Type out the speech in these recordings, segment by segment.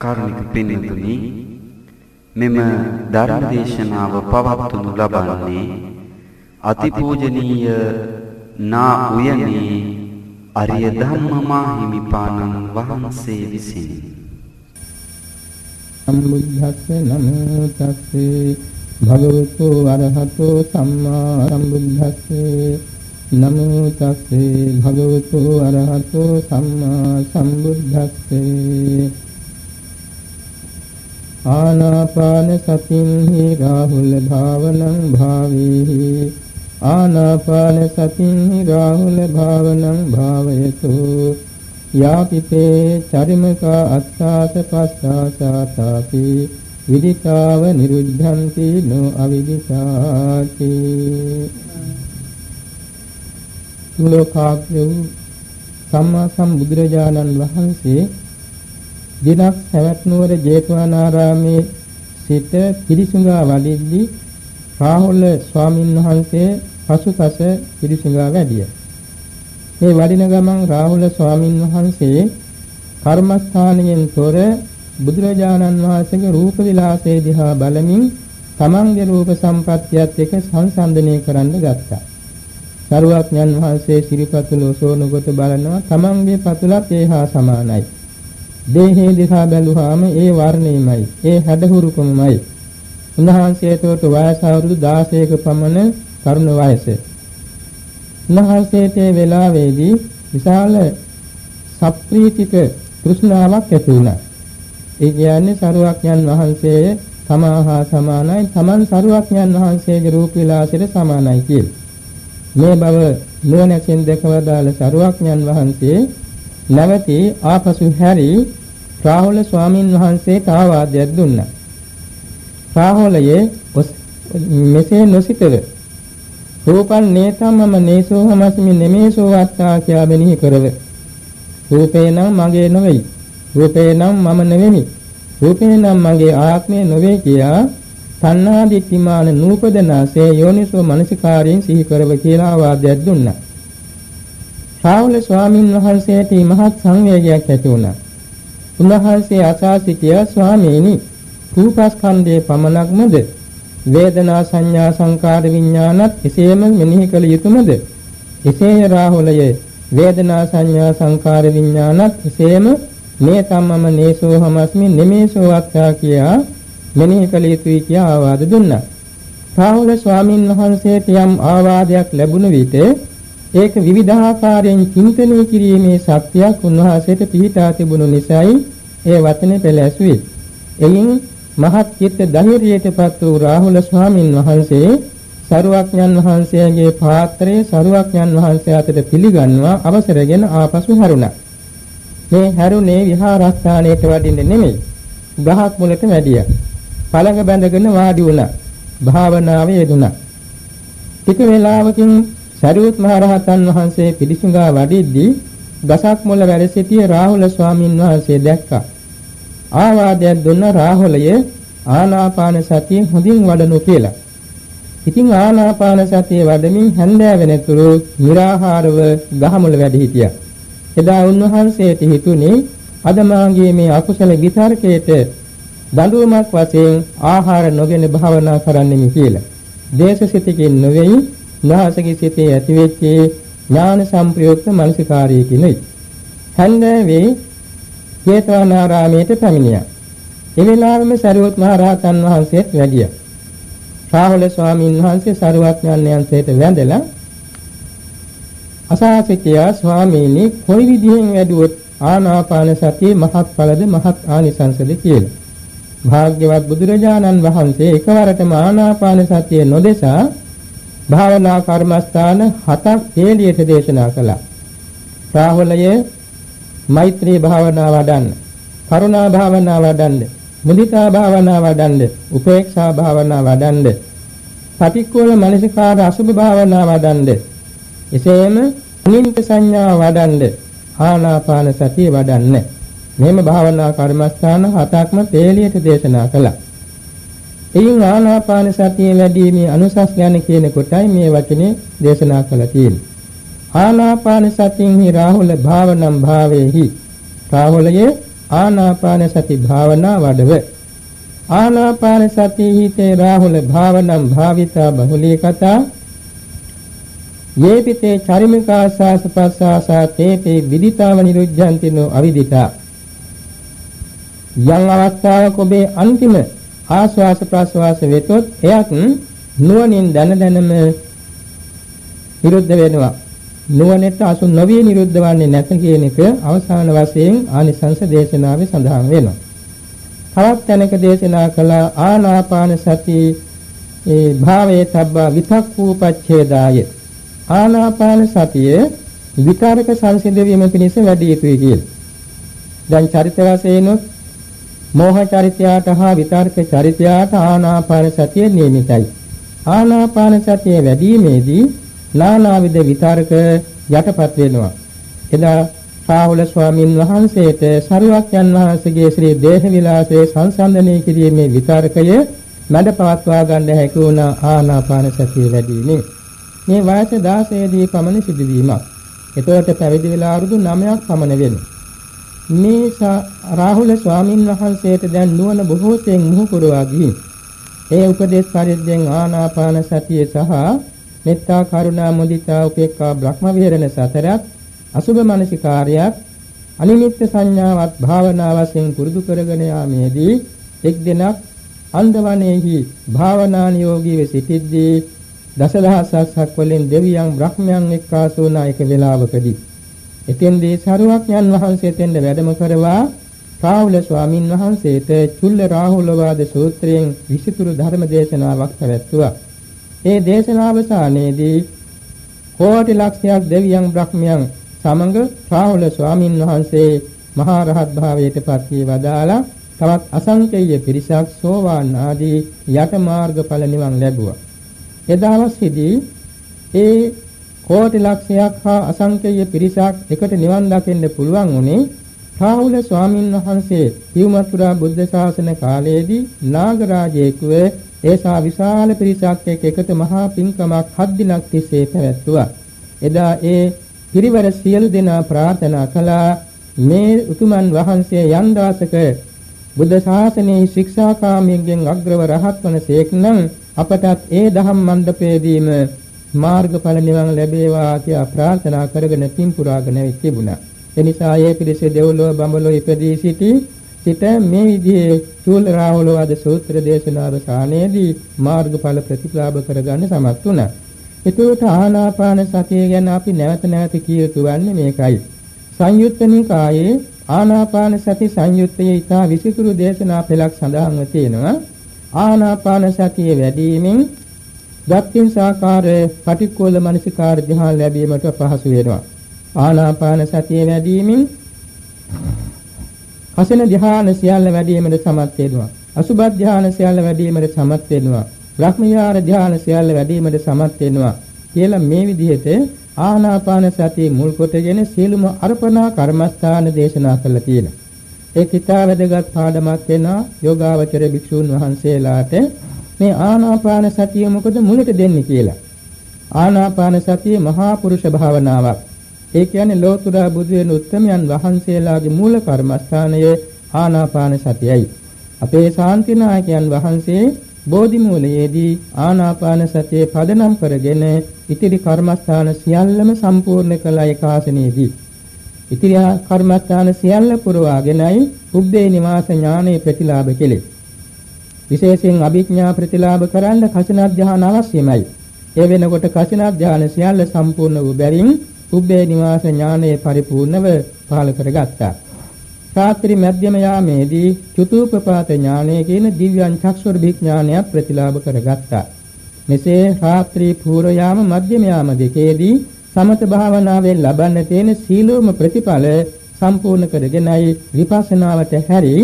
කාරුණික පින්තුනි මෙම ධර්ම දේශනාව පවත්වනු ලබන්නේ අතිපූජනීය නා උයනේ අරිය ධම්මමා හිමිපාණන් වහන්සේ විසිනි. සම්බුද්ධස්ස නමෝ තස්සේ භගවතු වරහතෝ සම්මා සම්බුද්දස්සේ නමෝ තස්සේ භගවතු වරහතෝ සම්මා සම්බුද්දස්සේ ආනාපාන සතින්හි රාහුල භාවනං භාවේහි ආනාපාන සතින්හි රාහුල භාවනං භාවයතු යාපිතේ චරිමක අත්තාස පස්සාසාතාපි විදිතාව නිරුද්ධಂತಿ නො අවිදිතාති ලෝකාග්‍රව සම්මා සම්බුදුරජාණන් වහන්සේ දිනක් සවැත් නුවර ජේතවනාරාමේ සිට පිරිසුඟා වඩිද්දී රාහුල ස්වාමීන් වහන්සේ පසුපස පිරිසුඟා වැඩිය. මේ වඩින ගමන් රාහුල ස්වාමීන් වහන්සේ කර්මස්ථානයෙන් තොර බුදුරජාණන් වහන්සේගේ රූප විලාසය දිහා බලමින් තමන්ගේ රූප සම්පත්තියත් එක්ක සංසන්දනය කරන්න ගත්තා. සරුවක්ඥන් වහන්සේ සිරිපතුල ඔසවන කොට බලනවා තමන්ගේ පතුලත් ඒ හා සමානයි. දේහේ දිහා බැලුවාම ඒ වර්ණයමයි, ඒ හැඩහුරුකමයි. උන්වහන්සේට වයස අවුරුදු 16ක පමණ තරුණ වයස. උන්වහන්සේට වේලාවේදී විශාල සප්‍රීතික තෘෂ්ණාවක් ඇති වුණා. ඒ කියන්නේ සරුවක්ඥන් වහන්සේ තමහා සමානයි තමන් සරුවක්ඥන් වහන්සේගේ රූප විලාසයට සමානයි කියලා. මේ බව නුවණැසින් දැකවදාළ සරුවක්ඥන් වහන්සේ නැවතී ආපසු හැරි රාහුල ස්වාමින් වහන්සේට ආවාදයක් දුන්නා. රාහුලයේ මෙසේ නොසිතව රූපං නේතම්මම නේසෝ හමස්මි නෙමේසෝ වත්තා කියා මෙනෙහි කරව. රූපේ නම් මගේ නොවේයි. රූපේ නම් මම නෙවෙමි. රූපේ නම් මගේ ආත්මය නොවේ කියා තණ්හා දිට්ඨිමාන නූපදනාසේ යෝනිසෝ මනසිකාරයෙන් සිහි කරව කියලා ආවාදයක් දුන්නා. ශාවල ස්වාමින් වහන්සේට මහත් සංවේගයක් ඇති වුණා. උන්වහන්සේ අසා සිටිය ස්වාමීනි රූපස්කන්ධයේ පමණක්මද වේදනා සංඥා සංකාර විඥානත් එසේම මෙනෙහි කළ යුතුයමද? එසේය රාහුලයේ වේදනා සංඥා සංකාර විඥානත් එසේම මේ සම්මම නේසෝ හමස්මි නෙමේසෝ අත්තා කියා මෙනෙහි කළ යුතුයි කියා ආවාද දුන්නා. රාහුල ස්වාමින් වහන්සේට යම් ආවාදයක් ලැබුණ විට ඒක විවිධාකාරයෙන් චින්තනය කිරීමේ ශක්තියක් උන්වහන්සේට පිහිටා තිබුණු නිසායි ඒ වචනේ පෙළැසුවේ. එයින් මහත් චිත්ත ධෛර්යයටපත් වූ රාහුල ස්වාමින් වහන්සේ සරුවක්ඥන් වහන්සේගේ පාත්‍රයේ සරුවක්ඥන් වහන්සේ අතට පිළිගන්වා අවසරගෙන ආපසු හැරුණා. මේ හැරුණේ විහාරස්ථානයට වඩින්න නෙමෙයි. ගහක් මුලට වැඩියා. පළඟ බැඳගෙන වාඩි වුණා. භාවනාවේ යෙදුණා. ටික වේලාවකින් සරියුත් මහ රහතන් වහන්සේ පිළිසුඟා වඩිද්දී ගසක් මුල වැඩ සිටිය රාහුල ස්වාමීන් වහන්සේ දැක්කා. ආවාදයක් දුන්න රාහුලය ආනාපාන සතිය හොඳින් වඩනු කියලා. ඉතින් ආනාපාන සතිය වඩමින් හැන්දෑව වෙනතුරු निराහාරව ගහමුල වැඩ හිටියා. එදා උන්වහන්සේට හිතුනේ අද මාගේ මේ අකුසල විතර්කයට දඬුවමක් වශයෙන් ආහාර නොගෙන භාවනා කරන්නෙමි කියලා. දේශසිතකින් නොවේයි නාසකී සිතේ ඇතිවෙච්ච ඥාන සම්ප්‍රයුක්ත මනසිකාරයකිනුයි. හන්දෑවේ ජේතවනාරාමයට පැමිණියා. ඒ වෙලාවෙම සරියොත් මහ රහතන් වහන්සේත් වැඩියා. රාහුල ස්වාමීන් වහන්සේ සරුවත් ඥානයන්සේට වැඳලා අසාසිතියා ස්වාමීනි කොයි විදිහෙන් වැඩුවොත් ආනාපාන සතිය මහත්ඵලද මහත් ආනිසංසද කියලා. භාග්‍යවත් බුදුරජාණන් වහන්සේ එකවරටම ආනාපාන සතිය නොදෙසා භාවනා කර්මස්ථාන හතක් හේලියට දේශනා කළා. රාහුලයේ මෛත්‍රී භාවනා වඩන්න, කරුණා භාවනා වඩන්න, මුදිතා භාවනා වඩන්න, උපේක්ෂා භාවනා වඩන්න, පටික්කුල මනසිකාර අසුභ භාවනා වඩන්න. එසේම අනින්ත සංඥා වඩන්න, ආනාපාන සතිය වඩන්න. මෙහෙම භාවනා කර්මස්ථාන හතක්ම තේලියට දේශනා කළා. එයින් ආනාපාන සතිය වැඩිීමේ අනුසස් ඥාන කියන කොටයි මේ වචනේ දේශනා කළා තියෙන්නේ. ආනාපාන සතියෙහි රාහුල භාවනම් භාවේහි රාහුලයේ ආනාපාන සති භාවනා වඩව. ආනාපාන සති හිතේ රාහුල භාවනම් භාවිතා බහුලී කතා. යේපිතේ චරිමිකාසාස පස්සාසා තේපේ විදිතාව නිරුද්ධන්තිනෝ අවිදිතා. යම් අවස්ථාවක ඔබේ අන්තිම ආස්වාස ප්‍රාස්වාස වෙතොත් එයත් නුවණින් දැන දැනම නිරුද්ධ වෙනවා. නුවණට අසු නොවිය නිරුද්ධ වන්නේ නැත කියන එක අවසාන වශයෙන් ආනිසංස දේශනාවේ සඳහන් වෙනවා. තවත් තැනක දේශනා කළ ආනාපාන සති ඒ භාවයේ තබ්බා විතක්කූපච්ඡේදාය. ආනාපාන සතිය විකාරක සංසිඳ වීම පිණිස වැඩි යුතුයි කියලා. දැන් චරිත වශයෙන් මෝහ චරිතයට හා විතර්ක චරිතයට ආනාපාන සතිය නියමිතයි. ආනාපාන සතිය වැඩිීමේදී නානාවිද විතර්ක යටපත් වෙනවා. එදා රාහුල ස්වාමීන් වහන්සේට සරුවක්යන් වහන්සේගේ ශ්‍රී දේහ විලාසයේ සංසන්දනය කිරීමේ විතර්කය මැඩ පවත්වා ගන්න හැකි වුණ ආනාපාන සතිය වැඩිීමේ මේ වයස 16 දී පමණ සිදුවීමක්. එතකොට පැවිදි වෙලා අවුරුදු 9ක් පමණ වෙනවා. මේ රාහුල ස්වාමින් වහන්සේට දැන් නුවණ බොහෝ තෙන් මුහු කරවා ගිහින් ඒ උපදේශ පරිද්දෙන් ආනාපාන සතිය සහ මෙත්තා කරුණා මුදිතා උපේක්ඛා බ්‍රහ්ම විහරණ සතරත් අසුභ මනසිකාර්යයක් අනිමිත්ත සංඥාවත් භාවනා වශයෙන් පුරුදු කරගෙන යාමේදී එක් දිනක් අන්දවනේහි භාවනා නියෝගීව සිටිද්දී දසදහසක් වලින් දෙවියන් බ්‍රහ්මයන් එක්කාසු වුණ එක වේලාවකදී එතෙන්දී සරුවක්ඥන් වහන්සේ තෙන්ද වැඩම කරවා රාහුල ස්වාමින් වහන්සේට චුල්ල රාහුල වාද සූත්‍රයෙන් විසිතුරු ධර්ම දේශනාවක් පැවැත්තුවා. ඒ දේශනාවසානයේදී කෝටි ලක්ෂයක් දෙවියන් බ්‍රහ්මයන් සමග රාහුල ස්වාමින් වහන්සේ මහා රහත් භාවයට පත් වී වදාලා තවත් අසංකේය පිරිසක් සෝවාන් ආදී යට මාර්ගඵල නිවන් ලැබුවා. එදවස්ෙහිදී ඒ කෝටි ලක්ෂයක් හා අසංකේය පිරිසක් එකට නිවන් දකින්න පුළුවන් උනේ රාහුල ස්වාමින් වහන්සේ පියුමතුරා බුද්ධ ශාසන කාලයේදී නාගරාජයෙකුව ඒසා විශාල පිරිසක් එක්ක එකට මහා පින්කමක් හත් දිනක් තිස්සේ පැවැත්තුවා. එදා ඒ පිරිවර සියලු දෙනා ප්‍රාර්ථනා කළා මේ උතුමන් වහන්සේ යම් දවසක බුද්ධ ශාසනයේ ශික්ෂාකාමීන්ගෙන් අග්‍රව රහත් වන සේක්නම් අපටත් ඒ දහම් මණ්ඩපයේදීම මාර්ගඵල නිවන් ලැබේවා කියලා ප්‍රාර්ථනා කරගෙන පින් පුරාගෙන තිබුණා. එනිසා ඒ පිරිස දෙව්ලොව බඹලොව ඉපදී සිටි සිට මේ විදිහේ චූල රාහුල වද සූත්‍ර දේශනාව සානේදී මාර්ගඵල ප්‍රතිලාභ කරගන්න සමත් වුණා. එතකොට ආනාපාන සතිය ගැන අපි නැවත නැවත කිය යුතු වන්නේ මේකයි. සංයුත්ත නිකායේ ආනාපාන සති සංයුත්තයේ ඊටා විසිතුරු දේශනා පෙළක් සඳහන්ව තියෙනවා. ආනාපාන සතිය වැඩිවීමෙන් දක්ඛින් සාකාර පටික්කෝල මනසිකාර ධ්‍යාන ලැබීමට පහසු වෙනවා. ආනාපාන සතිය වැඩිවීමෙන් හසන ධ්‍යාන සියල්ල වැඩිවීමට සමත් වෙනවා. අසුබ ධ්‍යාන සියල්ල වැඩිවීමට සමත් වෙනවා. බ්‍රහ්මයාර ධ්‍යාන සියල්ල වැඩිවීමට සමත් වෙනවා. කියලා මේ විදිහට ආනාපාන සතිය මුල් කොටගෙන සියලුම අර්පණා කර්මස්ථාන දේශනා කළා තියෙනවා. ඒ කිතා වැදගත් පාඩමක් වෙනවා යෝගාවචර භික්ෂූන් වහන්සේලාට මේ ආනාපාන සතිය මොකද මුලට දෙන්නේ කියලා. ආනාපාන සතිය මහා පුරුෂ භාවනාවක්. ඒ කියන්නේ ලෝතුරා බුදු වෙන උත්තමයන් වහන්සේලාගේ මූල කර්මස්ථානය ආනාපාන සතියයි. අපේ ශාන්තිනායකයන් වහන්සේ බෝධි මූලයේදී ආනාපාන සතිය පදනම් කරගෙන ඉතිරි කර්මස්ථාන සියල්ලම සම්පූර්ණ කළ ඒකාසනයේදී ඉතිරි කර්මස්ථාන සියල්ල පුරවාගෙනයි උබ්බේ නිවාස ඥානෙ ප්‍රතිලාභ කෙලේ. විශේෂයෙන් අභිඥා ප්‍රතිලාභ කරන්න කසින ධ්‍යාන අවශ්‍යමයි. ඒ වෙනකොට කසින ධ්‍යාන සියල්ල සම්පූර්ණ වූ බැවින් උබ්බේ නිවාස ඥානෙ පරිපූර්ණව පහළ කරගත්තා. රාත්‍රී මධ්‍යම යාමේදී චතුූපපාත ඥානය කියන දිව්‍යං චක්ෂුර විඥානය ප්‍රතිලාභ කරගත්තා. මෙසේ රාත්‍රී පූර්ව යාම මධ්‍යම යාම දෙකේදී සමත භාවනාවෙන් ලබන්න තියෙන සීලෝම ප්‍රතිඵල සම්පූර්ණ කරගෙනයි විපස්සනාවට හැරි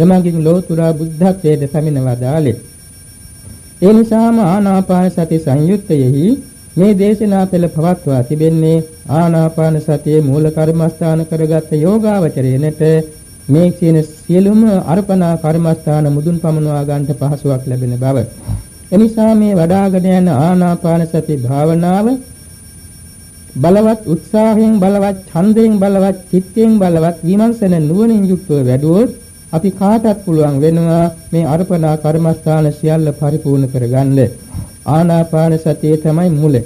යමගින් ලෝතුරා බුද්ධත්වයට පැමිණවදාලේ. ඒ නිසාම ආනාපාන සති සංයුත්තයෙහි මේ දේශනා පෙළ පවත්වා තිබෙන්නේ ආනාපාන සතියේ මූල කර්මස්ථාන කරගත් යෝගාවචරයනට මේ කියන සියලුම අර්පණා කර්මස්ථාන මුදුන් පමනවා ගන්නට පහසුවක් ලැබෙන බව. එනිසා මේ වඩාගෙන යන ආනාපාන සති භාවනාව බලවත් උත්සාහයෙන් බලවත් ඡන්දයෙන් බලවත් චිත්තයෙන් බලවත් විමර්ශන නුවණින් යුක්තව වැඩුවොත් අපි කාටත් පුළුවන් වෙනවා මේ අර්පණා කර්මස්ථාන සියල්ල පරිපූර්ණ කරගන්න. ආනාපාන සතිය තමයි මුල.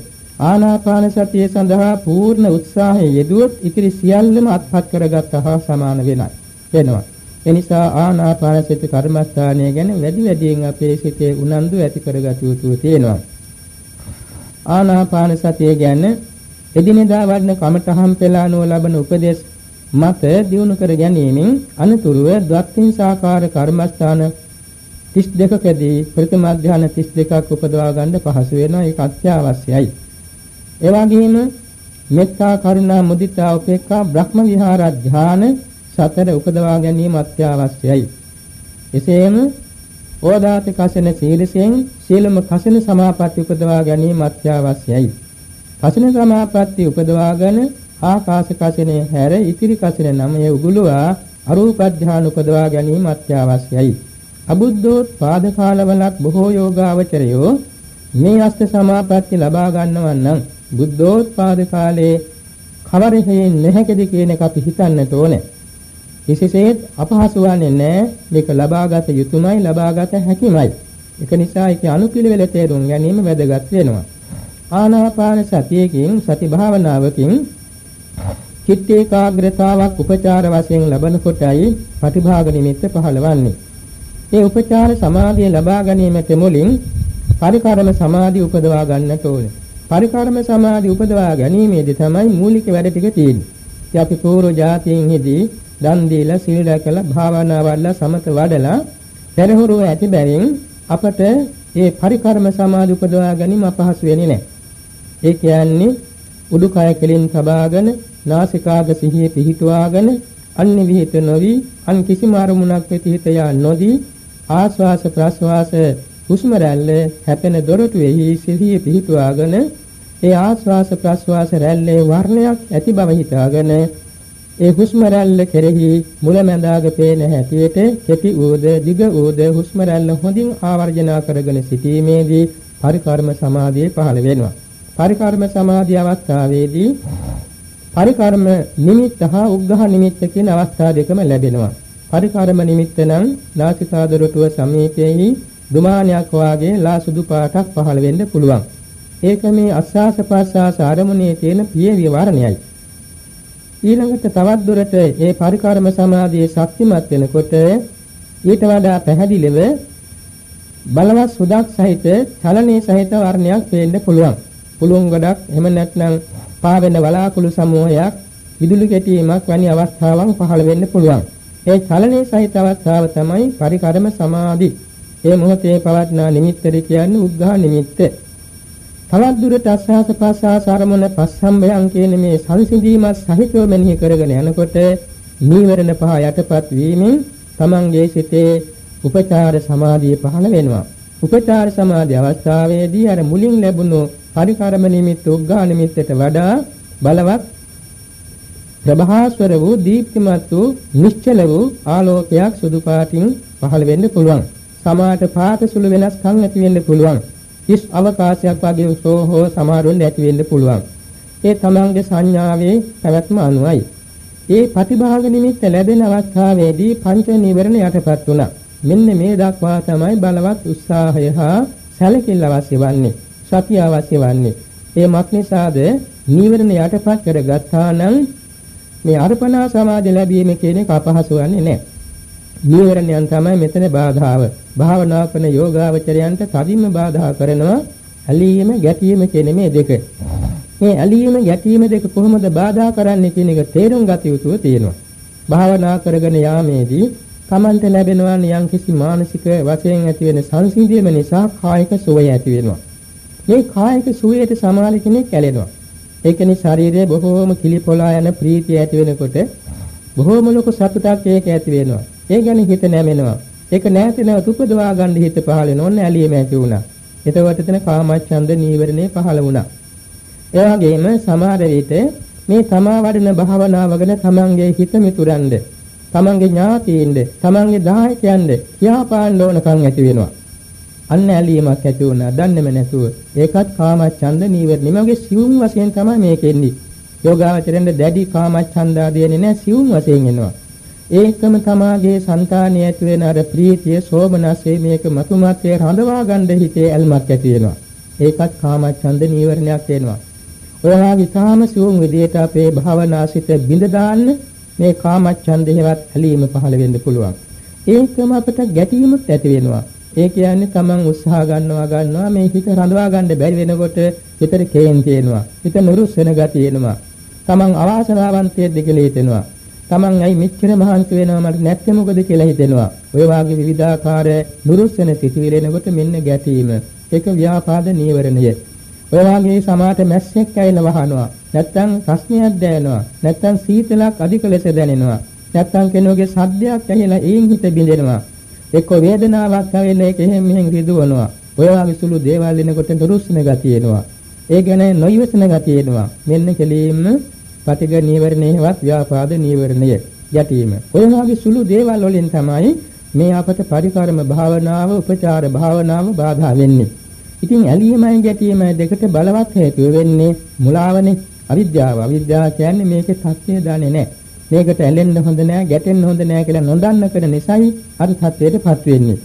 ආනාපාන සතිය සඳහා පූර්ණ උත්සාහය යෙදුවොත් ඉතිරි සියල්ලම අත්පත් කරගත්ත හා සමාන වෙනයි. වෙනවා. එනිසා ආනාපාන සති කර්මස්ථානය ගැන වැඩි වැඩියෙන් අපේ සිතේ උනන්දු ඇති කරගත යුතු තියෙනවා. ආනාපාන සතිය ගැන එදිනෙදා වඩන කමඨහම් පෙළානුව ලබන උපදේශ මත දියුණු කර ගැනීමෙන් අනතුරුව ද්වක්ඛින්සාකාර කර්මස්ථාන 32කදී ප්‍රථම අධ්‍යාන 32ක් උපදවා ගන්න පහසු වෙනවා ඒක අත්‍යවශ්‍යයි. ඒ වගේම මෙත්තා කරුණා මුදිතා උපේක්ඛා බ්‍රහ්ම විහාර ධාන සතර උපදවා ගැනීම අත්‍යවශ්‍යයි. එසේම ඕදාත කසන සීලසෙන් සීලම කසන සමාපatti උපදවා ගැනීම අත්‍යවශ්‍යයි. කසින සමාපatti උපදවාගෙන ආකාශ කසිනේ හැර ඉතිරි කසින නමය උගුලවා අරූප ධානය උපදවා ගැනීම අත්‍යවශ්‍යයි. අබුද්ධෝත්පාද කාලවලක් බොහෝ යෝගාවචරයෝ මේ අෂ්ට සමාපatti ලබා ගන්නවන් නම් බුද්ධෝත්පාද කාලේ කවර හේින් නැහැකද කියන එක අපි හිතන්නට ඕනේ. කිසිසේත් අපහසු වන්නේ නැහැ. මේක ලබාගත යුතුයමයි ලබාගත හැකියමයි. ඒක නිසා ඒකේ අනුපිළිවෙල තේරුම් ගැනීම වැදගත් වෙනවා. ආනාපාන සතියකින් සති භාවනාවකින් චිත්ත ඒකාග්‍රතාවක් උපචාර වශයෙන් ලබන කොටයි ප්‍රතිභාග නිමිත්ත පහළවන්නේ. මේ උපචාර සමාධිය ලබා ගැනීමට මුලින් පරිකාරම සමාධිය උපදවා ගන්නට ඕනේ. පරිකාරම සමාධිය උපදවා ගැනීමේදී තමයි මූලික වැඩ ටික තියෙන්නේ. ඉතින් අපි පූර්ව જાතියින් හිදී දන් දීලා සීල රැකලා භාවනා වඩලා සමත වඩලා පෙරහුරුව ඇති බැවින් අපට මේ පරිකාරම සමාධිය උපදවා ගැනීම අපහසු වෙන්නේ නැහැ. ඒ කියන්නේ උඩුකය කෙලින් තබාගෙන නාසිකාග සිහිය පිහිටුවාගෙන අන්‍ය විහිිත නොවි අන් කිසිම අරමුණක් වෙත හිත යා නොදී ආස්වාස ප්‍රස්වාස හුස්ම රැල්ල හැපෙන දොරටුවේහි සිහිය පිහිටුවාගෙන ඒ ආස්වාස ප්‍රස්වාස රැල්ලේ වර්ණයක් ඇති බව හිතාගෙන ඒ හුස්ම රැල්ල කෙරෙහි මුලැමැදාග පේන හැටියට කෙටි ඌද දිග ඌද හුස්ම රැල්ල හොඳින් ආවර්ජනා කරගෙන සිටීමේදී පරිකර්ම සමාධිය පහළ වෙනවා. පරිකර්ම සමාධි අවස්ථාවේදී පරිකර්ම නිමිත්ත හා උග්ඝහ නිමිත්ත කියන අවස්ථා දෙකම ලැබෙනවා. පරිකර්ම නිමිත්ත නම් නාසිකාදරටුව සමීපයේහි දුමානයක් වාගේ ලා සුදු පාටක් පහළ වෙන්න පුළුවන්. ඒක මේ අස්වාස ප්‍රස්වාස ආරමුණේ තියෙන පියවි වර්ණයයි. ඊළඟට තවත් දුරට මේ පරිකර්ම සමාධියේ ශක්තිමත් වෙනකොට ඊට වඩා පැහැදිලිව බලවත් සුදක් සහිත චලනයේ සහිත වර්ණයක් පේන්න පුළුවන්. පුළුන් ගොඩක් එහෙම නැත්නම් පාවෙන වලාකුළු සමූහයක් විදුලි කැටීමක් වැනි අවස්ථාවන් පහළ වෙන්න පුළුවන්. ඒ චලනයේ සහිත අවස්ථාව තමයි පරිකරම සමාධි. ඒ මොහොතේ පවත්නා නිමිත්තද කියන්නේ උද්ඝා නිමිත්ත. තවත් දුරට අස්වාස ප්‍රස්වාස ආරමුණ පස්සම්බයං කියන මේ සංසිඳීමත් සහිතව මෙනෙහි කරගෙන යනකොට නීවරණ පහ යටපත් වීමෙන් තමන්ගේ සිතේ උපචාර සමාධිය පහළ වෙනවා. උපචාර සමාධි අවස්ථාවේදී අර මුලින් ලැබුණු පරිකරම නිමිත්ත උග්ගා නිමිත්තට වඩා බලවත් ප්‍රභාස්වර වූ දීප්තිමත් වූ නිශ්චල වූ ආලෝකයක් සුදු පාටින් පහළ වෙන්න පුළුවන්. සමාට පාට සුළු වෙනස්කම් ඇති වෙන්න පුළුවන්. කිස් අවකාශයක් වගේ සෝහෝ සමාරුන් ඇති වෙන්න පුළුවන්. ඒ තමන්ගේ සංඥාවේ පැවැත්ම අනුවයි. ඒ ප්‍රතිභාග නිමිත්ත ලැබෙන අවස්ථාවේදී පංච නිවරණ යටපත් වුණා. මෙන්න මේ දක්වා තමයි බලවත් උත්සාහය හා සැලකිල්ල අවශ්‍ය වන්නේ. සතිය අවශ්‍ය වන්නේ. ඒ මත් නිසාද නීවරණ යටපත් කරගත්තා නම් මේ අර්පණා සමාධිය ලැබීම කියන එක අපහසු වන්නේ නැහැ. නීවරණයන් තමයි මෙතන බාධාව. භාවනා කරන යෝගාවචරයන්ට කදින්ම බාධා කරනවා ඇලීම ගැටීම කියන මේ දෙක. මේ ඇලීම ගැටීම දෙක කොහොමද බාධා කරන්නේ කියන එක තේරුම් ගත යුතුව තියෙනවා. භාවනා කරගෙන යාමේදී තමන්ට ලැබෙනවා නියම් කිසි මානසික වශයෙන් ඇති වෙන සංසිඳීම නිසා කායික සුවය ඇති වෙනවා. මේ කායික සුවයට සමාන කෙනෙක් ඇලෙනවා. ඒකනේ ශරීරයේ බොහෝම කිලිපොලා යන ප්‍රීතිය ඇති වෙනකොට බොහෝම ලොකු සතුටක් ඒක ඇති වෙනවා. ඒ ගැන හිත නැමෙනවා. ඒක නැති නැවත උපදවා ගන්න හිත පහළ වෙන ඕන ඇලියම ඇති වුණා. එතකොට එතන කාමච්ඡන්ද නීවරණේ පහළ වුණා. ඒ වගේම සමහර විට මේ තමා වඩන භාවනාව ගැන තමන්ගේ හිත මිතුරන්ද තමන්ගේ ඥාතීන්ද තමන්ගේ දායකයන්ද කියාපාන්න ඕනකම් ඇති වෙනවා. අන්න ඇලීමක් ඇති වුණා. දන්නේම නැතුව. ඒකත් කාමච්ඡන්ද නීවරණ. මේගේ සිවුම් වශයෙන් තමයි මේක එන්නේ. යෝගාවචරෙන්ද දැඩි කාමච්ඡන්ද ආදීනේ නැහැ සිවුම් වශයෙන් එනවා. ඒකම තමාගේ సంతානිය ඇති වෙන අර ප්‍රීතිය සෝමනසේ මේක මතුමත්යේ රඳවා ගන්න හිතේ ඇල්මක් ඇති වෙනවා. ඒකත් කාමච්ඡන්ද නීවරණයක් වෙනවා. ඔයලා විතාම සිවුම් විදියට අපේ භාවනාසිත බිඳ දාන්න මේ කාමච්ඡන්දේවත් ඇලීම පහළ වෙන්න පුළුවන්. ඒකම අපට ගැටීමක් ඇති වෙනවා. ඒ කියන්නේ Taman උත්සාහ ගන්නවා ගන්නවා මේ හිත රඳවා ගන්න බැරි වෙනකොට හිතට කේන්ති එනවා. හිත නුරුස් වෙන ගතිය එනවා. Taman අවාසනාවන්තයෙක්ද කියලා හිතෙනවා. Taman ඇයි මෙච්චර මහන්සි වෙනවා මට නැත්නම් මොකද කියලා හිතෙනවා. ඔය වාගේ විවිධාකාර නුරුස් වෙන සිතුවිලි එනකොට මෙන්න ගැටීම. ඒක ව්‍යාපාද නීවරණය. ඔය වාගේ සමාත මැස්සෙක් ඇවිල්ලා වහනවා. නැත්තම් රස්නියක් දැනෙනවා. නැත්තම් සීතලක් අධික ලෙස දැනෙනවා. නැත්තම් කෙනෙකුගේ සද්දයක් ඇහිලා ඒන් හිත බිඳෙනවා. එක්ක වේදනාවක් ඇවිල්ලා ඒක එහෙම මෙහෙම රිදවනවා. ඔය වගේ සුළු දේවල් එනකොට රුස්සන ගතිය එනවා. ඒ ගැන නොයවසන ගතිය එනවා. මෙන්න කෙලින්ම පටිග නීවරණේවත් ව්‍යාපාද නීවරණය යටීම. ඔය වගේ සුළු දේවල් වලින් තමයි මේ අපට පරිකර්ම භාවනාව, උපචාර භාවනාව බාධා වෙන්නේ. ඉතින් ඇලීමයි ගැටීමයි දෙකට බලවත් හේතුව වෙන්නේ මුලාවනේ අවිද්‍යාව. අවිද්‍යාව කියන්නේ මේකේ තත්ත්වය දන්නේ නැහැ. මේකට ඇලෙන්න හොඳ නැහැ, ගැටෙන්න හොඳ නැහැ කියලා නොදන්න කර නිසායි අර තත්ත්වයටපත් වෙන්නේ.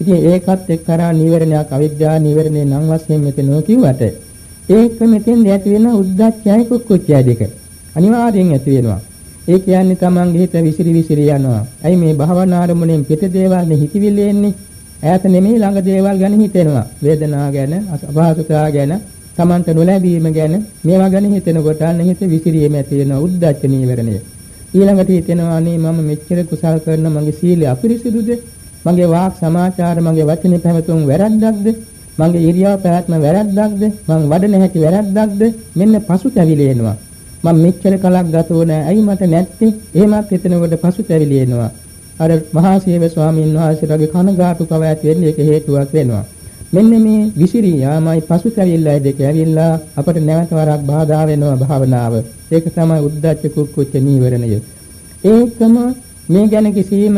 ඉතින් ඒකත් එක්තරා නීවරණයක් අවිද්‍යාව නීවරණේ නම් වශයෙන් මෙතන කිව්වට ඒක මෙතෙන් ඇති වෙන උද්දච්චයයි කුක්කුච්චය දෙක. අනිවාර්යෙන් ඇති වෙනවා. ඒ කියන්නේ තමන්ගේ හිත විසිරි විසිරි යනවා. ඇයි මේ භවනා අරමුණෙන් පිට දේවල්නේ හිතවිල්ල එන්නේ? ඈත නෙමෙයි ළඟ දේවල් ගැන හිතෙනවා. වේදනාව ගැන, අපහසුතාව ගැන, තමන්ට නොලැබීම ගැන මේවා ගැන හිතෙනකොට අන්න හිත විසිරීම ඇති වෙනවා. උද්දච්ච නීවරණය. ඊළඟට හිතෙනවා අනේ මම මෙච්චර කුසල් කරන මගේ සීලය අපිරිසිදුද? මගේ වාක් සමාචාර මගේ වචනේ පැවතුම් වැරද්දක්ද? මගේ ඉරියව් පැවැත්ම වැරද්දක්ද? මං වඩන හැටි වැරද්දක්ද? මෙන්න පසුතැවිලි එනවා. මම මෙච්චර කලක් ගත වුණා. ඇයි මට නැත්තේ? එහෙමත් හිතනකොට පසුතැවිලි එනවා. අර මහා සේව ස්වාමීන් වහන්සේලාගේ කනගාටුකම ඇති වෙන්නේ ඒක හේතුවක් වෙනවා. මෙන්න මේ විසිරී යාමයි පසුතැවිල්ලයි දෙක ඇවිල්ලා අපට නැවත වරක් බාධා වෙනවා භාවනාව. ඒක තමයි උද්දච්ච කුක්කුච්ච නීවරණය. ඒකම මේ ගැන කිසිම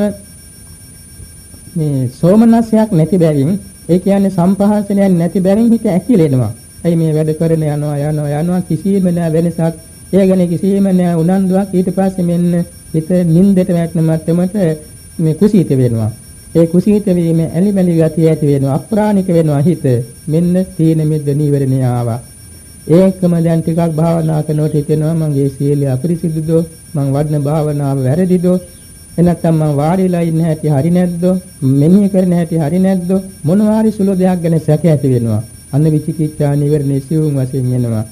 මේ සෝමනස්යක් නැති බැවින් ඒ කියන්නේ සම්පහාසනයක් නැති බැවින් හිත ඇකිලෙනවා. ඇයි මේ වැඩ කරන යනවා යනවා යනවා කිසිම නෑ වෙනසක්. ඒ ගැන කිසිම නෑ උනන්දුවක් ඊට පස්සේ මෙන්න හිත නින්දට වැටෙන මට්ටමට මේ කුසීත වෙනවා. ඒ කුසීත වීම ඇලිමැලි ගතිය ඇති වෙනවා අප්‍රාණික වෙනවා හිත මෙන්න තීන මිද්ද නීවරණය ආවා. ඒකම දැන් ටිකක් භාවනා කරනකොට හිතෙනවා මගේ සීලය අපරිසිදුද? මං වඩන භාවනාව වැරදිද? එනත්තම් මං වාඩිලා ඉන්න හැටි හරි නැද්ද? මෙනෙහි කරන හැටි හරි නැද්ද? මොනවාරි සුළු දෙයක් ගැන සැක ඇති වෙනවා. අන්න විචිකිච්ඡා නීවරණේ සිවුම් වශයෙන් එනවා.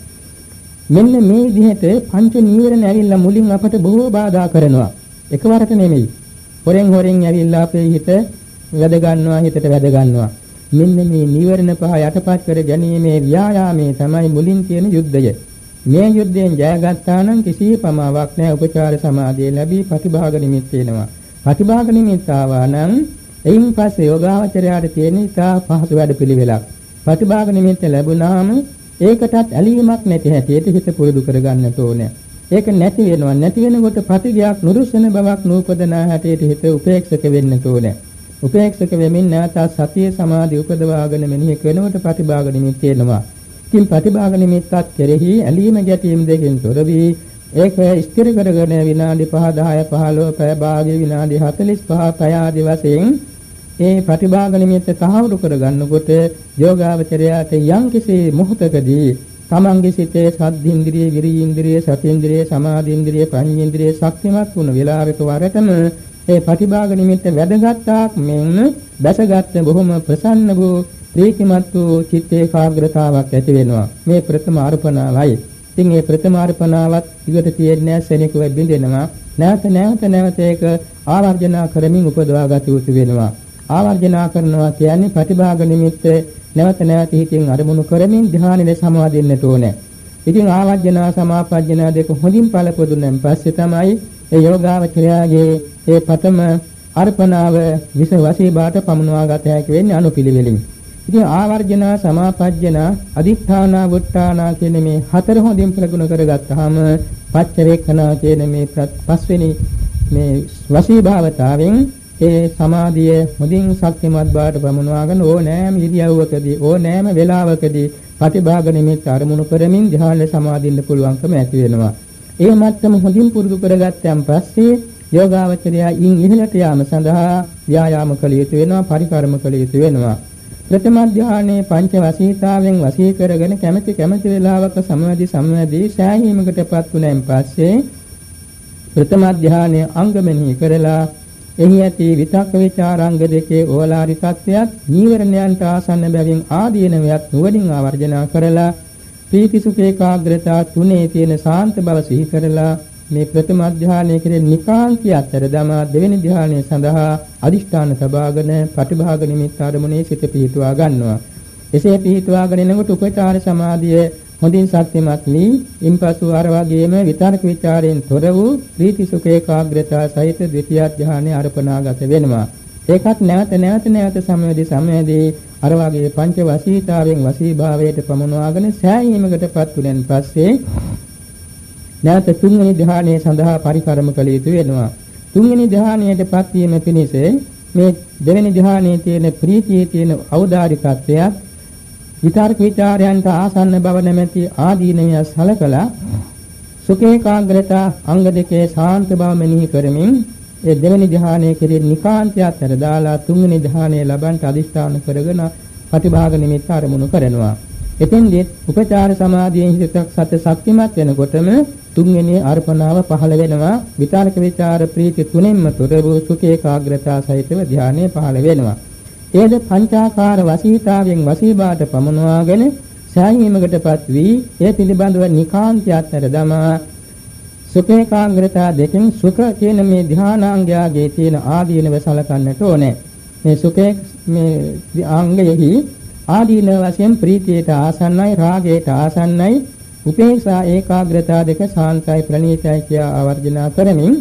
මෙන්න මේ විදිහට පංච නීවරණ ඇවිල්ලා මුලින් අපට බොහෝ බාධා කරනවා. එකවරට නෙමෙයි. හොරෙන් හොරෙන් ඇවිල්ලා අපේ හිත වැද ගන්නවා හිතට වැද ගන්නවා. මෙන්න මේ නිවර්ණ පහ යටපත් කර ගැනීමේ ව්‍යායාමයේ තමයි මුලින් තියෙන යුද්ධය. මේ යුද්ධයෙන් ජයගත්තා නම් කිසි පමාවක් නැහැ උපචාර සමාධිය ලැබී ප්‍රතිභාග නිමිත් වෙනවා. ප්‍රතිභාග නිමිත් ආවා නම් එයින් පස්සේ යෝගාවචරයට තියෙන ඉතා පහසු වැඩ පිළිවෙලක්. ප්‍රතිභාග නිමිත්ත ලැබුණාම ඒකටත් ඇලීමක් නැති හැටියට හිත පුරුදු කරගන්නට ඕනේ. ඒක නැති වෙනවා. නැති වෙනකොට ප්‍රතිගයක් නුරුස්සන බවක් නූපදන හැටියට හිත උපේක්ෂක වෙන්න ඕනේ. උපේක්ෂක වෙමින් නැවත සතිය සමාධි උපදවාගෙන මෙනෙහි කරනකොට ප්‍රතිභාග නිමිති එනවා. ඉතින් ප්‍රතිභාග නිමිත්තත් කෙරෙහි ඇලීම ගැටීම් දෙකෙන් තොර වී ඒක ස්ථිර කරගෙන විනාඩි 5 10 15 පැය භාගයේ විනාඩි 45 පැය ආදී වශයෙන් ඒ ප්‍රතිභාග නිමිත්ත තහවුරු කරගන්නකොට යෝගාවචරයට යම්කිසි මොහොතකදී තමන්ගේ සිතේ සද්ධින්ද්‍රිය, විරීන්ද්‍රිය, සතේන්ද්‍රිය, සමාධින්ද්‍රිය, ප්‍රඥේන්ද්‍රිය ශක්තිමත් වුණ වෙලාවක වරටම ඒ ප්‍රතිභාග නිමිත්ත වැදගත්ාක් මෙන්න දැසගත් බොහොම ප්‍රසන්න වූ ප්‍රීතිමත් වූ චිත්ත ඒකාග්‍රතාවක් ඇති වෙනවා. මේ ප්‍රථම අර්පණාවයි. ඉතින් මේ ප්‍රථම අර්පණාවත් ඊට තියෙන්නේ සෙනෙකුව බින්දෙනවා. නැවත නැවත නැවත ඒක ආවර්ජනා කරමින් උපදවා ගත යුතු වෙනවා. ආවර්ජනා කරනවා කියන්නේ ප්‍රතිභාග නිමිත්ත නැවත නැවත හිතින් අරමුණු කරමින් ධ්‍යානෙ සමාදින්නට ඕනේ. ඉතින් ආවර්ජනා සමාපජ්ජනා දෙක හොඳින් පළපොදුනෙන් පස්සේ තමයි ඒ යෝගාවචරයාගේ ඒ පතම අර්පණාව විස වශී බාට පමුණවා ගත හැකි වෙන්නේ අනුපිළිවෙලින්. ඉතින් ආවර්ජනා සමාපජ්ජනා අදිඨානා වුට්ටානා කියන මේ හතර හොඳින් ප්‍රගුණ කරගත්තාම පච්චවේක්ඛනා කියන මේ පස්වෙනි මේ වශී භාවතාවෙන් ඒ සමාධිය මුදින් ශක්තිමත් බවට පමුණවාගෙන ඕනෑම ඉරියව්වකදී ඕනෑම වෙලාවකදී ප්‍රතිභාග නිමිත්ත අරමුණු කරමින් ධ්‍යාන සමාදින්න පුළුවන්කම ඇති වෙනවා. ඒ මත්තම හොඳින් පුරුදු කරගත්තන් පස්සේ යෝගාවචරයා ඉන් ඉහළට යාම සඳහා ව්‍යායාම කළ යුතු වෙනවා පරිකර්ම කළ යුතු වෙනවා. ප්‍රථම ධානයේ පංච වසීතාවෙන් වසී කරගෙන කැමැති කැමැති වේලාවක සමවැදි සමවැදි සෑහීමකටපත් වුණෙන් පස්සේ ප්‍රථම ධානයේ අංගමෙහි කරලා එහි ඇති විතක්ක ਵਿਚාරාංග දෙකේ ඕලාරිකත්වයක් නීවරණයන්ට ආසන්න බැවින් ආදීනවයක් නුවණින් ආවර්ජනා කරලා ප්‍රීති සුඛ ඒකාග්‍රතා තුනේ තියෙන සාන්ත බව සිහි කරලා මේ ප්‍රථම අධ්‍යානයේ කෙරෙන නිකාන්තිය අතර දමා දෙවෙනි ධ්‍යානය සඳහා අදිෂ්ඨාන සබාගෙන ප්‍රතිභාග නිමිත්ත ආරමුණේ සිට පිහිටුවා ගන්නවා. එසේ පිහිටුවාගෙන එනකොට උපචාර සමාධිය හොඳින් ශක්තිමත් වී ඉන්පසු අර වගේම විතර්ක ਵਿਚාරයෙන් තොර වූ ප්‍රීති සුඛ ඒකාග්‍රතාව සහිත ද්විතිය ධ්‍යානයේ අර්පණාගත වෙනවා. ඒකත් නැවත නැවත නැවත සමවැදී සමවැදී අර වගේ පංච වසීතාවෙන් වසී භාවයට පමුණවාගෙන සෑහීමකටපත් වුණෙන් පස්සේ නැවත තුන්වෙනි ධ්‍යානයේ සඳහා පරිකරම කළ යුතු වෙනවා. තුන්වෙනි ධ්‍යානයටපත් වීම පිණිස මේ දෙවෙනි ධ්‍යානයේ තියෙන ප්‍රීතියේ තියෙන ඖදාරිකත්වයක් විතර්ක ਵਿਚාරයන්ට ආසන්න බව නැමැති ආදීනමය සලකලා සුඛේකාග්‍රතා අංග දෙකේ සාන්ත බව මෙනෙහි කරමින් ඒ දෙවෙනි ධ්‍යානයේ කෙරෙන නිකාන්තයත් ඇරදාලා තුන්වෙනි ධ්‍යානයේ ලබන්ට අදිස්ථාන කරගෙන ප්‍රතිභාග නිමිත්ත අරමුණු කරනවා. එතෙන්දී උපචාර සමාධියෙන් හිතක් සත ශක්තිමත් වෙනකොටම තුන්වෙනි අර්පණාව පහළ වෙනවා. විචාරක විචාර ප්‍රීති තුනෙන්ම තොර වූ සුඛ ඒකාග්‍රතාව සහිතව ධ්‍යානය පහළ වෙනවා. ඒද පංචාකාර වසීතාවෙන් වසීබාට පමනවාගෙන සෑහීමකටපත් වී ඒ පිළිබඳව නිකාන්තයතර දමා සුඛ ඒකාග්‍රතාව දෙකෙන් සුඛ කියන මේ ධානාංගයාගේ තියෙන ආදීනව සලකන්නට ඕනේ. මේ සුඛේ මේ අංගයෙහි ආදීන වශයෙන් ප්‍රීතියට ආසන්නයි රාගයට ආසන්නයි උපේක්ෂා ඒකාග්‍රතාව දෙක සාන්තයි ප්‍රණීතයි කියා ආවර්ජනා කරමින්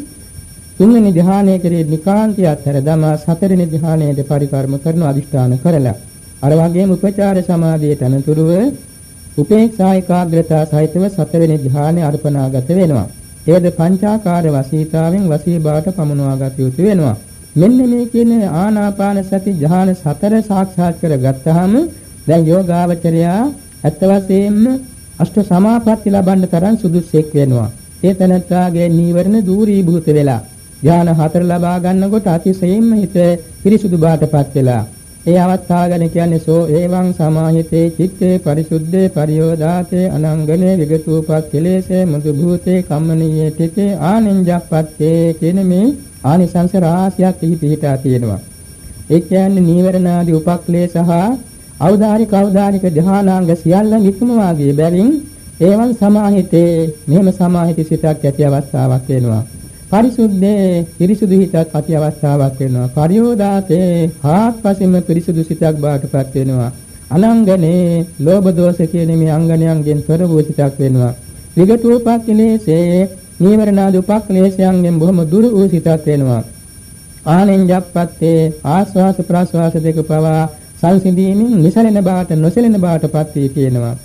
තුන්වෙනි ධ්‍යානයේ කෙරේ නිකාන්තිය අතර දමා සතරවෙනි ධ්‍යානයේ පරිකර්ම කරන අදිෂ්ඨාන කරලා අර වගේම උපචාර සමාධියට අනතුරුව උපේක්ෂා ඒකාග්‍රතාව සහිතව සතරවෙනි ධ්‍යානයේ අර්පණාගත වෙනවා. ඒද පංචාකාර වසීතාවෙන් වසී බවට පමුණවාගත යුතු වෙනවා. මෙන්න මේ කියන ආනාපාන සති ධ්‍යාන සතර සාක්ෂාත් කරගත්තාම දැන් යෝගාවචරයා ඇත්ත වශයෙන්ම අෂ්ට සමාපatti ලබන්න තරම් සුදුසෙක් වෙනවා. ඒ තනත්තාගේ නීවරණ දූරීභූත වෙලා ධ්‍යාන හතර ලබා ගන්නකොට අතිශයින්ම හිත පිරිසුදු බාටපත් වෙලා ඒ අවස්ථාව ගැන කියන්නේ සෝ එවං සමාහිතේ චිත්තේ පරිසුද්ධේ පරියෝදාතේ අනංගනේ විගතූපක් කෙලේසේ මුදු භූතේ කම්මනීයේ තිතේ ආනෙන්ජප්පත්තේ කියන මේ ආනිසංස රාශියක් එහි පිහිටා තියෙනවා. ඒ කියන්නේ නීවරණාදී උපක්ලේශ සහ අවදානික අවදානික ධානාංග සියල්ල නිකුමවා ගිය බැවින් ඒවන් සමාහිතේ මෙහෙම සමාහිත සිතක් ඇති අවස්ථාවක් වෙනවා. පරිසුද්ධේ පිරිසුදු හිතක් ඇති අවස්ථාවක් වෙනවා. පරියෝදාතේ ආත්පසින්ම පිරිසුදු සිතක් බාටපත් වෙනවා. අනංගනේ ලෝභ දෝෂ කියන මේ අංගණයන්ගෙන් තොර වූ සිතක් වෙනවා. විගතෝපක්ඛලේසේ නීවරණාදී උපක්ලේශයන්ගෙන් බොහොම දුර වූ සිතක් වෙනවා. ආනෙන් ජප්පත්තේ ආස්වාස ප්‍රාස්වාස දෙක පවා සංසිඳීමෙන් නිසලෙන බවට නොසලෙන බවටපත් වී කියනවා.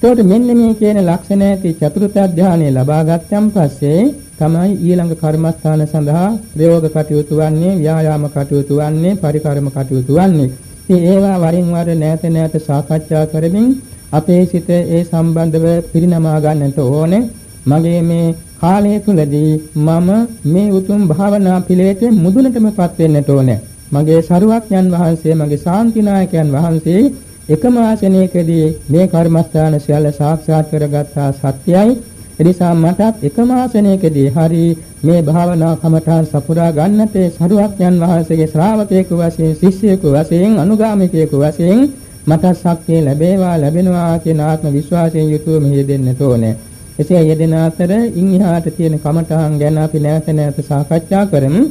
එතකොට මෙන්න මේ කියන ලක්ෂණ ඇති චතුර්ථ ධානය ලබා ගත්තන් පස්සේ තමයි ඊළඟ කර්මස්ථාන සඳහා ප්‍රයෝග කටයුතු වන්නේ, ව්‍යායාම කටයුතු වන්නේ, පරිකර්ම කටයුතු වන්නේ. ඉතින් ඒවා වරින් වර නැවත නැවත සාකච්ඡා කරමින් අපේ සිත ඒ සම්බන්ධව පිරිනමා ගන්නට ඕනේ. මගේ මේ කාලය තුලදී මම මේ උතුම් භාවනා පිළිවෙතේ මුදුනටමපත් වෙන්නට ඕනේ. මගේ සරුවක්ඥන් වහන්සේ මගේ ශාන්තිනායකයන් වහන්සේ එකම ආසනයකදී මේ කර්මස්ථාන සියල්ල සාක්ෂාත් කරගත්තා සත්‍යයි එනිසා මටත් එකම ආසනයකදී හරි මේ භාවනා කමඨාන් සපුරා ගන්නට සරුවක්ඥන් වහන්සේගේ ශ්‍රාවකයෙකු වශයෙන් ශිෂ්‍යයෙකු වශයෙන් අනුගාමිකයෙකු වශයෙන් මට ශක්තිය ලැබේවා ලැබෙනවා කියන ආත්ම විශ්වාසයෙන් යුතුව මෙහි දෙන්නට ඕනේ. එසේ යෙදෙන අතර ඉන් එහාට තියෙන කමඨාන් ගැන අපි නැවත නැවත සාකච්ඡා කරමු.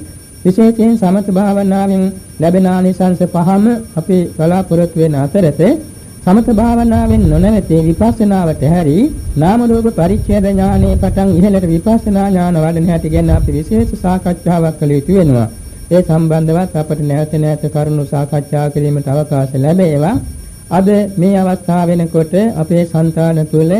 විශේෂයෙන් සමත භාවනාවෙන් ලැබෙන ආනිසංස පහම අපි බලාපොරොත්තු වෙන අතරත සමත භාවනාවෙන් නොනැවතී විපස්සනාවට හැරි නාම රූප පරිච්ඡේද ඥානයේ පටන් ඉහළට විපස්සනා ඥාන වඩන හැටි ගැන අපි විශේෂ සාකච්ඡාවක් කළ යුතු වෙනවා. ඒ සම්බන්ධවත් අපට නැවත නැවත කරුණු සාකච්ඡා කිරීමට අවකාශ ලැබේවා. අද මේ අවස්ථාව වෙනකොට අපේ సంతාන තුළ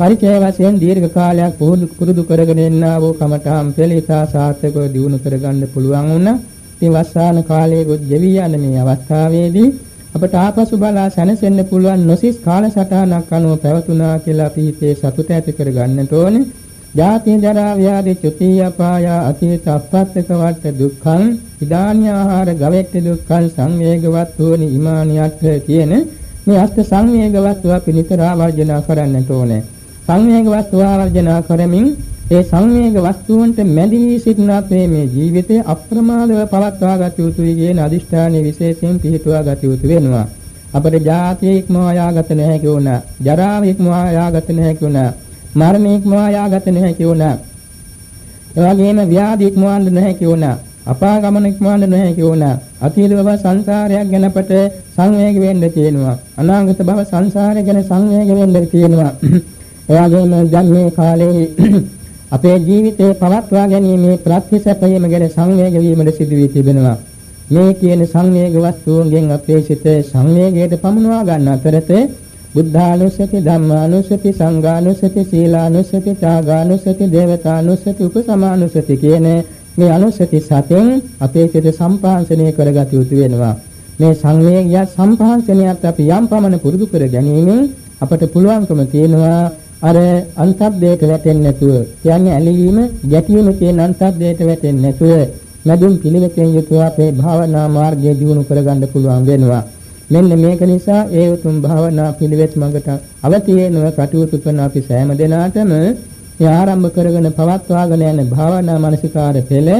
පරිචය වශයෙන් දීර්ඝ කාලයක් පුරුදු කරගෙන ඉන්නා වූ කමඨාම් පෙළිතා සාර්ථකව දිනු කරගන්න පුළුවන් වුණා. ඉතින් වස්සාන කාලයේ ගොඩ ගෙවි යන මේ අවස්ථාවේදී අපට ආපසු බලා සැනසෙන්න පුළුවන් නොසිස් කාලසටහනක් අනුව පැවතුනා කියලා අපි හිතේ සතුට ඇති කරගන්නට ඕනේ. ජාති ජරා ව්‍යාධි චුති අපාය අතීත අපත්තක වට දුක්ඛං ඉදානි ආහාර ගවෙට්ට දුක්ඛං සංවේගවත් වූනි ඉමානියත් කියන මේ අෂ්ට සංවේගවත් අපි නිතර ආවර්ජනා කරන්නට ඕනේ. සංවේග වස්තු ආවර්ජනා කරමින් ඒ සංවේග වස්තුන්ට මැදි වී සිටින අපේ මේ ජීවිතය අප්‍රමාදව පවත්වා ගත යුතුයි කියන අදිෂ්ඨානයේ විශේෂයෙන් පිහිටුවා ගත යුතු වෙනවා. අපට ජාතිය ඉක්මවා යාගත නැහැ වුණා. ජරාව ඉක්මවා යාගත නැහැ වුණා. මරණය ඉක්මවා යාගත නැහැ වුණා. එවැගේම ව්‍යාධි ඉක්මවන්න නැහැ වුණා. අපාගමන ඉක්මවන්න නැහැ වුණා. අතීත භව සංසාරයක් ගැන අපට සංවේග වෙන්න තියෙනවා. අනාගත භව සංසාරය ගැන සංවේග වෙන්න තියෙනවා. එවැගේම දැන් මේ කාලේ අපේ ජීවිතේ පවත්වා ගැනීමේ ප්‍රත්‍යසපයම ගැන සංවේග වීමද සිදු වී තිබෙනවා. මේ කියන සංවේග වස්තුන්ගෙන් අපේ සිත සංවේගයට පමුණවා ගන්න අතරතේ බුද්ධානුස්සති ධම්මානුස්සති සංඝානුස්සති සීලානුස්සති ත්‍යාගානුස්සති දේවතානුස්සති උපසමානුස්සති කියන මේ අනුස්සති සතෙන් අපේ සිත සම්පාංශනය කරගත යුතු වෙනවා. මේ සංවේගය සම්පාංශනයත් අපි යම් පමණ පුරුදු කර ගැනීමෙන් අපට පුළුවන්කම තියෙනවා අර අන්තබ්දයට වැටෙන්නේ නැතුව කියන්නේ ඇලීම ගැටීම කියන අන්තබ්දයට වැටෙන්නේ නැතුව මදුන් පිළිවෙතෙන් යුතුව අපේ භාවනා මාර්ගය දියුණු කරගන්න පුළුවන් වෙනවා. මෙන්න මේක නිසා ඒ උතුම් භාවනා පිළිවෙත් මඟට අවතීනව කටයුතු කරන අපි සෑම දිනාටම ඒ ආරම්භ කරගෙන පවත්වාගෙන යන භාවනා මානසිකාර පෙළ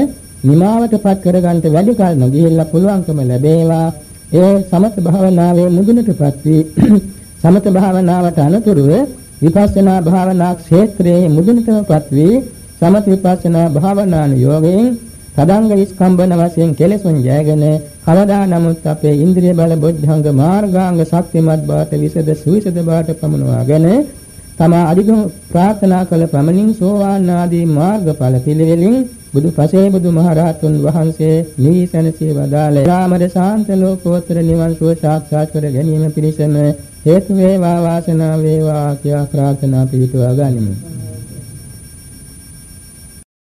නිමාවටපත් කරගන්නට වැඩි කල නොගිහිල්ලා පුළුවන්කම ලැබේවා. ඒ සමත භාවනාවේ මුදුනටපත් වී සමත භාවනාවට අනතුරුව විපස්සනා භාවනා ක්ෂේත්‍රයේ මුදුනටමපත් වී සමත විපස්සනා භාවනාන යෝගයෙන් තදංග විස්කම්බන වශයෙන් කෙලෙසුන් ජයගෙන කවදා නමුත් අපේ ඉන්ද්‍රිය බල බොද්ධංග මාර්ගාංග ශක්තිමත් බවට විසද සුවිසද බවට පමුණවාගෙන තමා අධිගම ප්‍රාර්ථනා කළ ප්‍රමණින් සෝවාන් ආදී මාර්ගඵල පිළිවෙලින් බුදු පසේ බුදු මහරහතුන් වහන්සේ නිවිසනසේ වදාළ. රාමද ශාන්ත ලෝකෝත්තර නිවන් සුව සාක්ෂාත් කර ගැනීම පිණිසම හේතු වේවා වාසනාව වේවා කියා ප්‍රාර්ථනා පිළිතුවා ගනිමු.